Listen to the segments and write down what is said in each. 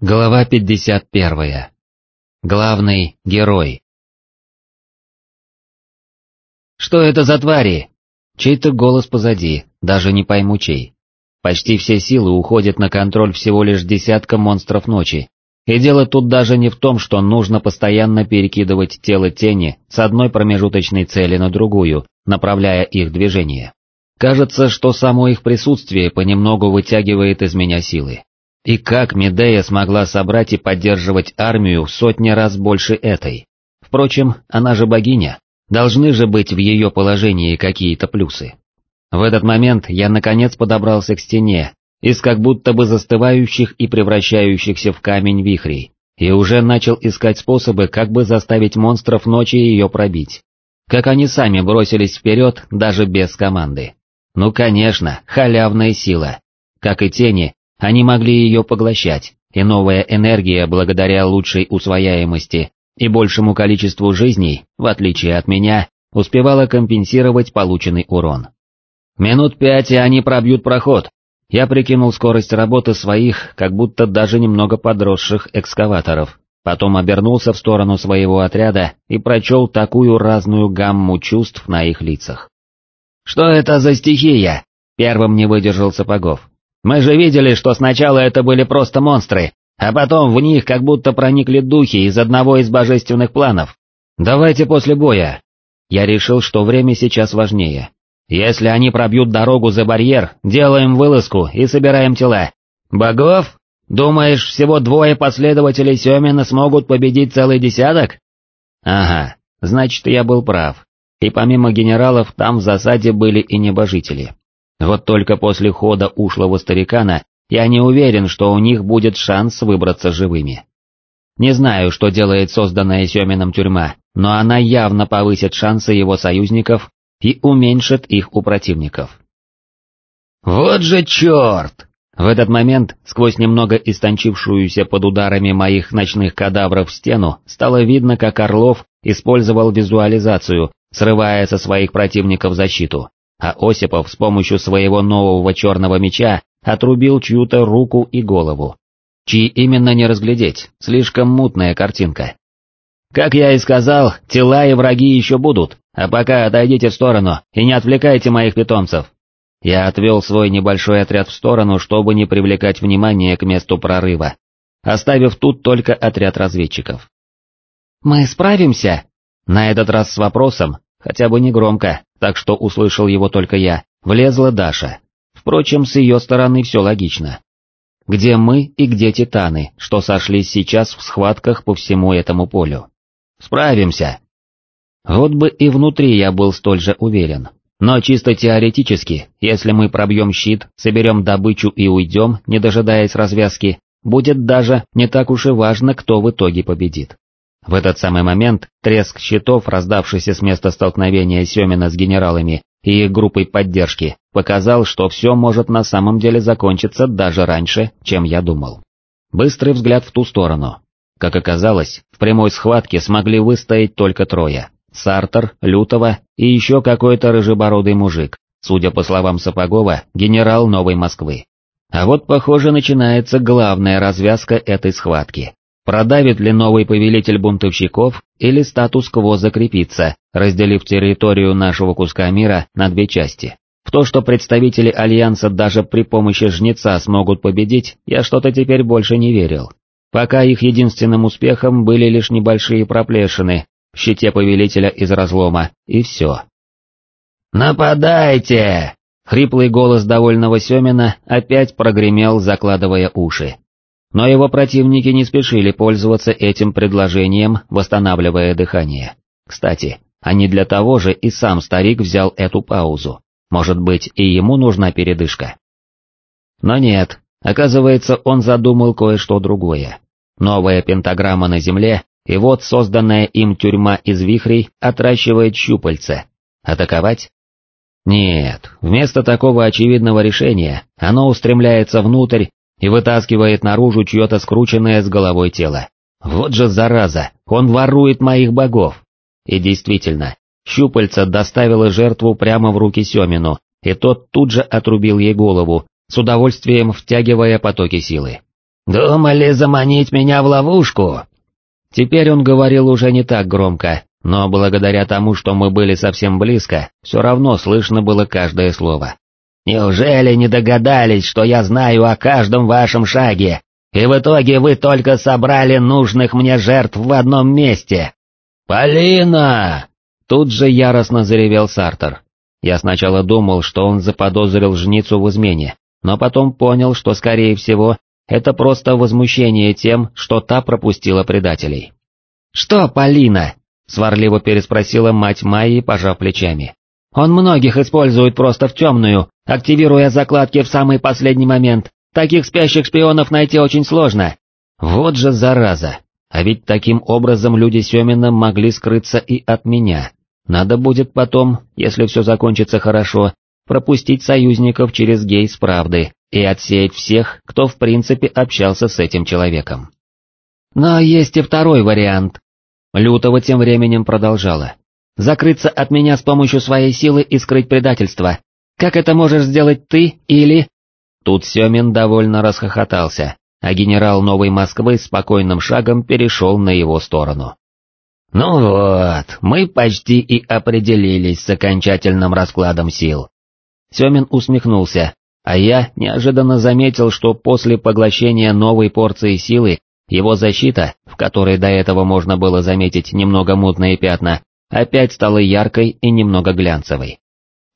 Глава 51. Главный герой. «Что это за твари?» Чей-то голос позади, даже не пойму чей. Почти все силы уходят на контроль всего лишь десятка монстров ночи. И дело тут даже не в том, что нужно постоянно перекидывать тело тени с одной промежуточной цели на другую, направляя их движение. Кажется, что само их присутствие понемногу вытягивает из меня силы. И как Медея смогла собрать и поддерживать армию в сотни раз больше этой? Впрочем, она же богиня, должны же быть в ее положении какие-то плюсы. В этот момент я наконец подобрался к стене, из как будто бы застывающих и превращающихся в камень вихрей, и уже начал искать способы, как бы заставить монстров ночи ее пробить. Как они сами бросились вперед, даже без команды. Ну конечно, халявная сила. Как и тени, они могли ее поглощать, и новая энергия благодаря лучшей усвояемости и большему количеству жизней, в отличие от меня, успевала компенсировать полученный урон. Минут пять, и они пробьют проход. Я прикинул скорость работы своих, как будто даже немного подросших экскаваторов, потом обернулся в сторону своего отряда и прочел такую разную гамму чувств на их лицах. «Что это за стихия?» Первым не выдержал Сапогов. Мы же видели, что сначала это были просто монстры, а потом в них как будто проникли духи из одного из божественных планов. Давайте после боя. Я решил, что время сейчас важнее. Если они пробьют дорогу за барьер, делаем вылазку и собираем тела. Богов? Думаешь, всего двое последователей Семина смогут победить целый десяток? Ага, значит я был прав. И помимо генералов там в засаде были и небожители. Вот только после хода ушлого старикана я не уверен, что у них будет шанс выбраться живыми. Не знаю, что делает созданная Семином тюрьма, но она явно повысит шансы его союзников и уменьшит их у противников. «Вот же черт!» В этот момент, сквозь немного истончившуюся под ударами моих ночных кадавров стену, стало видно, как Орлов использовал визуализацию, срывая со своих противников защиту а Осипов с помощью своего нового черного меча отрубил чью-то руку и голову. Чьи именно не разглядеть, слишком мутная картинка. Как я и сказал, тела и враги еще будут, а пока отойдите в сторону и не отвлекайте моих питомцев. Я отвел свой небольшой отряд в сторону, чтобы не привлекать внимание к месту прорыва, оставив тут только отряд разведчиков. «Мы справимся?» На этот раз с вопросом, хотя бы не громко, так что услышал его только я, влезла Даша. Впрочем, с ее стороны все логично. Где мы и где титаны, что сошлись сейчас в схватках по всему этому полю? Справимся. Вот бы и внутри я был столь же уверен. Но чисто теоретически, если мы пробьем щит, соберем добычу и уйдем, не дожидаясь развязки, будет даже не так уж и важно, кто в итоге победит. В этот самый момент треск щитов, раздавшийся с места столкновения Семина с генералами и их группой поддержки, показал, что все может на самом деле закончиться даже раньше, чем я думал. Быстрый взгляд в ту сторону. Как оказалось, в прямой схватке смогли выстоять только трое. Сартер, Лютова и еще какой-то рыжебородый мужик, судя по словам Сапогова, генерал Новой Москвы. А вот, похоже, начинается главная развязка этой схватки. Продавит ли новый повелитель бунтовщиков или статус-кво закрепится, разделив территорию нашего куска мира на две части? В то, что представители Альянса даже при помощи жнеца смогут победить, я что-то теперь больше не верил. Пока их единственным успехом были лишь небольшие проплешины в щите повелителя из разлома, и все. «Нападайте!» Хриплый голос довольного Семина опять прогремел, закладывая уши. Но его противники не спешили пользоваться этим предложением, восстанавливая дыхание. Кстати, а не для того же и сам старик взял эту паузу. Может быть, и ему нужна передышка. Но нет, оказывается, он задумал кое-что другое. Новая пентаграмма на земле, и вот созданная им тюрьма из вихрей отращивает щупальца. Атаковать? Нет, вместо такого очевидного решения оно устремляется внутрь и вытаскивает наружу чье-то скрученное с головой тело. Вот же зараза, он ворует моих богов. И действительно, щупальца доставила жертву прямо в руки Семину, и тот тут же отрубил ей голову, с удовольствием втягивая потоки силы. «Думали заманить меня в ловушку?» Теперь он говорил уже не так громко, но благодаря тому, что мы были совсем близко, все равно слышно было каждое слово. «Неужели не догадались, что я знаю о каждом вашем шаге, и в итоге вы только собрали нужных мне жертв в одном месте?» «Полина!» Тут же яростно заревел Сартер. Я сначала думал, что он заподозрил жницу в измене, но потом понял, что, скорее всего, это просто возмущение тем, что та пропустила предателей. «Что, Полина?» — сварливо переспросила мать Майи, пожав плечами. «Он многих использует просто в темную, активируя закладки в самый последний момент. Таких спящих шпионов найти очень сложно». «Вот же зараза! А ведь таким образом люди Семина могли скрыться и от меня. Надо будет потом, если все закончится хорошо, пропустить союзников через гейс правды и отсеять всех, кто в принципе общался с этим человеком. Но есть и второй вариант. Лютого тем временем продолжала. Закрыться от меня с помощью своей силы и скрыть предательство. Как это можешь сделать ты или... Тут Семин довольно расхохотался, а генерал Новой Москвы спокойным шагом перешел на его сторону. «Ну вот, мы почти и определились с окончательным раскладом сил. Семин усмехнулся, а я неожиданно заметил, что после поглощения новой порции силы, его защита, в которой до этого можно было заметить немного мутные пятна, опять стала яркой и немного глянцевой.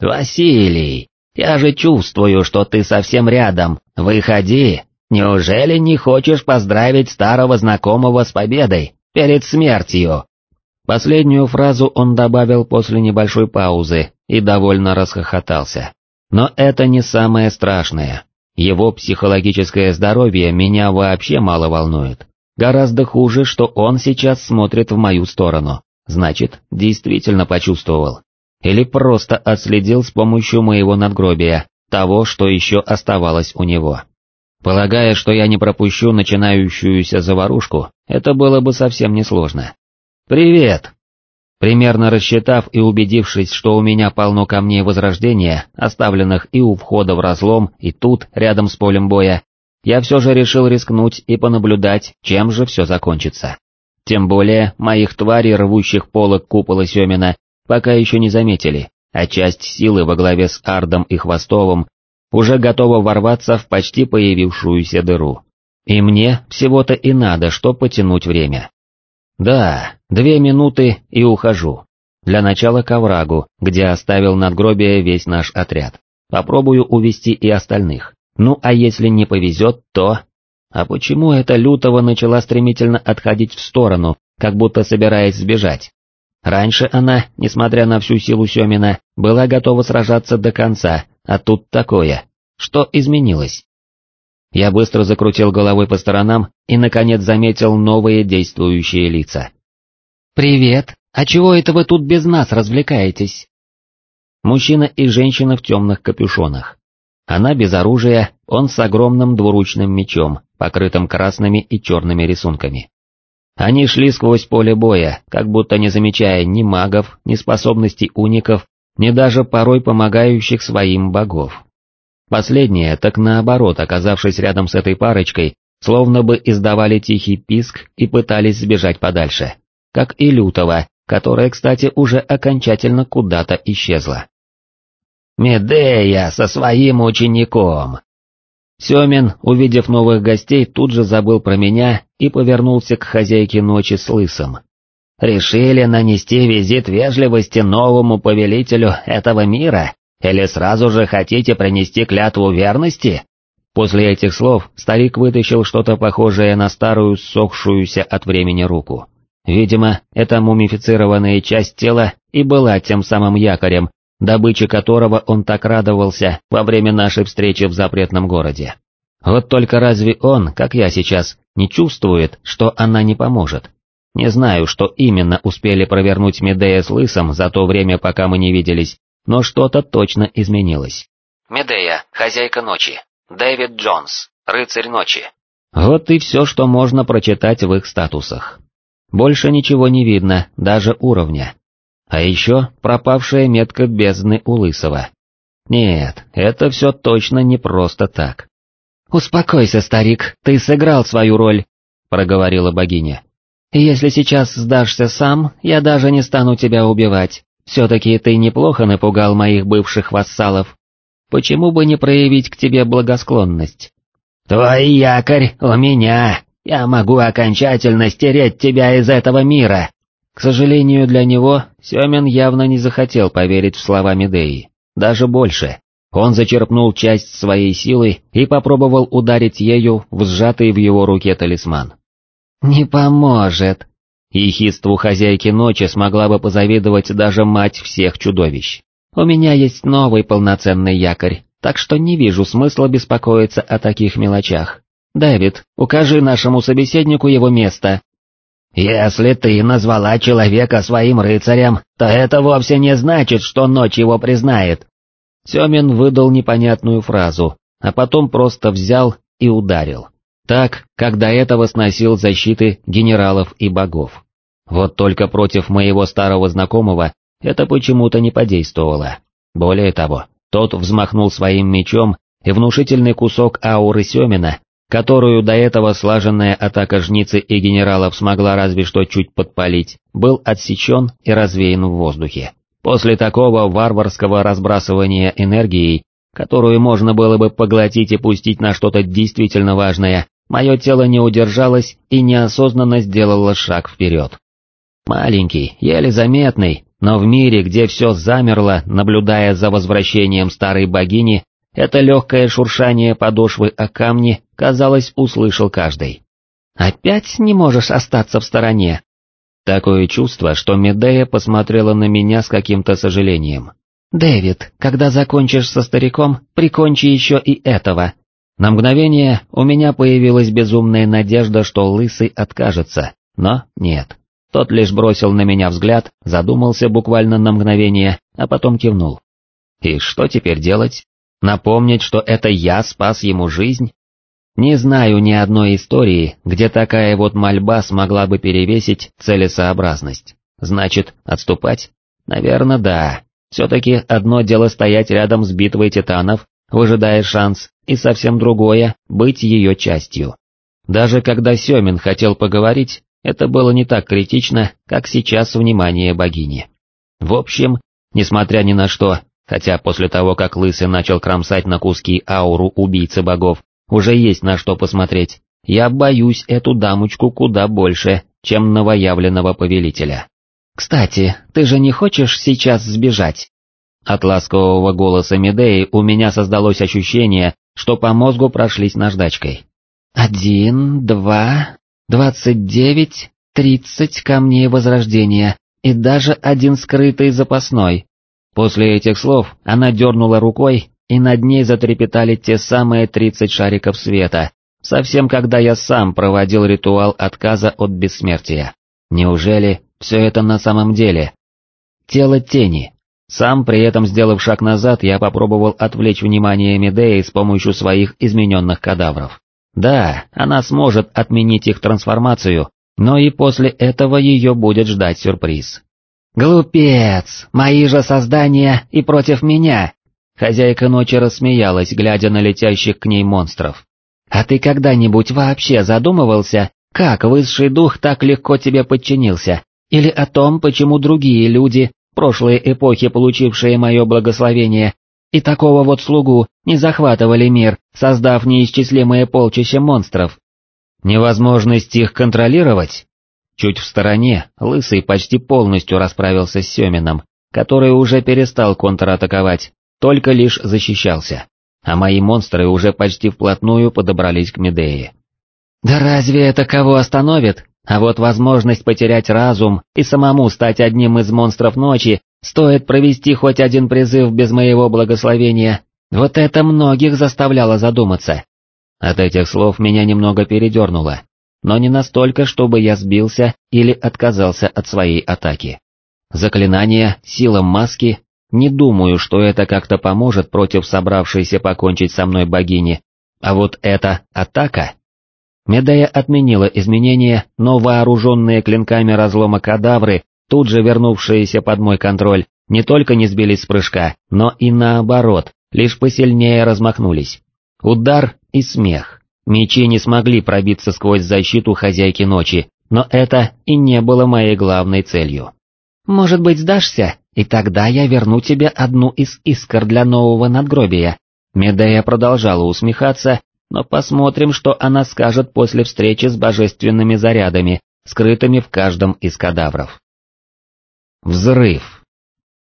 «Василий, я же чувствую, что ты совсем рядом, выходи, неужели не хочешь поздравить старого знакомого с победой, перед смертью?» Последнюю фразу он добавил после небольшой паузы и довольно расхохотался. Но это не самое страшное. Его психологическое здоровье меня вообще мало волнует. Гораздо хуже, что он сейчас смотрит в мою сторону. Значит, действительно почувствовал. Или просто отследил с помощью моего надгробия, того, что еще оставалось у него. Полагая, что я не пропущу начинающуюся заварушку, это было бы совсем несложно. «Привет!» Примерно рассчитав и убедившись, что у меня полно камней возрождения, оставленных и у входа в разлом, и тут, рядом с полем боя, я все же решил рискнуть и понаблюдать, чем же все закончится. Тем более, моих тварей, рвущих полок купола Семина, пока еще не заметили, а часть силы во главе с Ардом и Хвостовым уже готова ворваться в почти появившуюся дыру. И мне всего-то и надо, что потянуть время. Да, две минуты и ухожу. Для начала к оврагу, где оставил надгробие весь наш отряд. Попробую увести и остальных. Ну а если не повезет, то... А почему эта лютого начала стремительно отходить в сторону, как будто собираясь сбежать? Раньше она, несмотря на всю силу Семина, была готова сражаться до конца, а тут такое. Что изменилось? Я быстро закрутил головой по сторонам и, наконец, заметил новые действующие лица. «Привет! А чего это вы тут без нас развлекаетесь?» Мужчина и женщина в темных капюшонах. Она без оружия, он с огромным двуручным мечом, покрытым красными и черными рисунками. Они шли сквозь поле боя, как будто не замечая ни магов, ни способностей уников, ни даже порой помогающих своим богов. Последние, так наоборот, оказавшись рядом с этой парочкой, словно бы издавали тихий писк и пытались сбежать подальше, как и Лютова, которая, кстати, уже окончательно куда-то исчезла. «Медея со своим учеником!» Семин, увидев новых гостей, тут же забыл про меня и повернулся к хозяйке ночи с лысым. «Решили нанести визит вежливости новому повелителю этого мира?» Или сразу же хотите принести клятву верности?» После этих слов старик вытащил что-то похожее на старую ссохшуюся от времени руку. Видимо, эта мумифицированная часть тела и была тем самым якорем, добыче которого он так радовался во время нашей встречи в запретном городе. Вот только разве он, как я сейчас, не чувствует, что она не поможет? Не знаю, что именно успели провернуть Медея с Лысом за то время, пока мы не виделись, но что-то точно изменилось. Медея, хозяйка ночи. Дэвид Джонс, рыцарь ночи. Вот и все, что можно прочитать в их статусах. Больше ничего не видно, даже уровня. А еще пропавшая метка бездны у Лысого. Нет, это все точно не просто так. «Успокойся, старик, ты сыграл свою роль», — проговорила богиня. «Если сейчас сдашься сам, я даже не стану тебя убивать. Все-таки ты неплохо напугал моих бывших вассалов. Почему бы не проявить к тебе благосклонность?» «Твой якорь у меня, я могу окончательно стереть тебя из этого мира!» К сожалению для него, Семен явно не захотел поверить в слова Медеи. Даже больше. Он зачерпнул часть своей силы и попробовал ударить ею в сжатый в его руке талисман. «Не поможет!» Ехидству хозяйки ночи смогла бы позавидовать даже мать всех чудовищ. «У меня есть новый полноценный якорь, так что не вижу смысла беспокоиться о таких мелочах. Дэвид, укажи нашему собеседнику его место». «Если ты назвала человека своим рыцарем, то это вовсе не значит, что ночь его признает», Семин выдал непонятную фразу, а потом просто взял и ударил. Так, как до этого сносил защиты генералов и богов. Вот только против моего старого знакомого это почему-то не подействовало. Более того, тот взмахнул своим мечом, и внушительный кусок ауры Семина, которую до этого слаженная атака жницы и генералов смогла разве что чуть подпалить, был отсечен и развеян в воздухе. После такого варварского разбрасывания энергией, которую можно было бы поглотить и пустить на что-то действительно важное, мое тело не удержалось и неосознанно сделало шаг вперед. Маленький, еле заметный, но в мире, где все замерло, наблюдая за возвращением старой богини, это легкое шуршание подошвы о камни, казалось, услышал каждый. «Опять не можешь остаться в стороне?» Такое чувство, что Медея посмотрела на меня с каким-то сожалением. «Дэвид, когда закончишь со стариком, прикончи еще и этого». На мгновение у меня появилась безумная надежда, что Лысый откажется, но нет. Тот лишь бросил на меня взгляд, задумался буквально на мгновение, а потом кивнул. И что теперь делать? Напомнить, что это я спас ему жизнь? Не знаю ни одной истории, где такая вот мольба смогла бы перевесить целесообразность. Значит, отступать? Наверное, да. Все-таки одно дело стоять рядом с битвой титанов, выжидая шанс, и совсем другое — быть ее частью. Даже когда Семин хотел поговорить, это было не так критично, как сейчас внимание богини. В общем, несмотря ни на что, хотя после того, как Лысый начал кромсать на куски ауру убийцы богов, уже есть на что посмотреть. Я боюсь эту дамочку куда больше, чем новоявленного повелителя. «Кстати, ты же не хочешь сейчас сбежать?» От ласкового голоса Медеи у меня создалось ощущение, что по мозгу прошлись наждачкой. «Один, два, двадцать девять, тридцать камней возрождения и даже один скрытый запасной». После этих слов она дернула рукой, и над ней затрепетали те самые тридцать шариков света, совсем когда я сам проводил ритуал отказа от бессмертия. Неужели все это на самом деле? Тело тени. Сам при этом сделав шаг назад, я попробовал отвлечь внимание Медеи с помощью своих измененных кадавров. Да, она сможет отменить их трансформацию, но и после этого ее будет ждать сюрприз. «Глупец! Мои же создания и против меня!» Хозяйка ночи рассмеялась, глядя на летящих к ней монстров. «А ты когда-нибудь вообще задумывался, как высший дух так легко тебе подчинился? Или о том, почему другие люди, прошлые эпохи, получившие мое благословение, и такого вот слугу не захватывали мир, создав неисчислимые полчища монстров? Невозможность их контролировать? Чуть в стороне, Лысый почти полностью расправился с Семином, который уже перестал контратаковать, только лишь защищался, а мои монстры уже почти вплотную подобрались к Медее. «Да разве это кого остановит? А вот возможность потерять разум и самому стать одним из монстров ночи, стоит провести хоть один призыв без моего благословения, вот это многих заставляло задуматься». От этих слов меня немного передернуло, но не настолько, чтобы я сбился или отказался от своей атаки. Заклинание, сила маски не думаю, что это как-то поможет против собравшейся покончить со мной богини, а вот эта атака... Медея отменила изменения, но вооруженные клинками разлома кадавры, тут же вернувшиеся под мой контроль, не только не сбились с прыжка, но и наоборот, лишь посильнее размахнулись. Удар и смех. Мечи не смогли пробиться сквозь защиту хозяйки ночи, но это и не было моей главной целью. «Может быть, сдашься, и тогда я верну тебе одну из искр для нового надгробия». Медея продолжала усмехаться, но посмотрим, что она скажет после встречи с божественными зарядами, скрытыми в каждом из кадавров. Взрыв.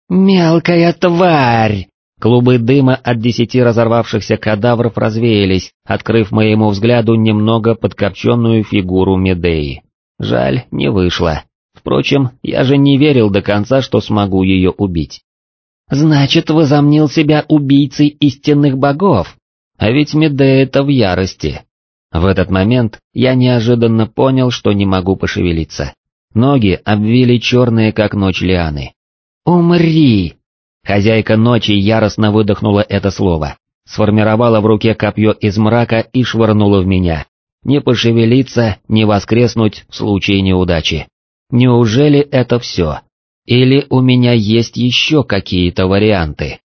«Мелкая тварь!» Клубы дыма от десяти разорвавшихся кадавров развеялись, открыв моему взгляду немного подкопченную фигуру Медеи. Жаль, не вышло. Впрочем, я же не верил до конца, что смогу ее убить. «Значит, возомнил себя убийцей истинных богов?» А ведь Медея-то в ярости. В этот момент я неожиданно понял, что не могу пошевелиться. Ноги обвили черные, как ночь лианы. «Умри!» Хозяйка ночи яростно выдохнула это слово, сформировала в руке копье из мрака и швырнула в меня. Не пошевелиться, не воскреснуть в случае неудачи. Неужели это все? Или у меня есть еще какие-то варианты?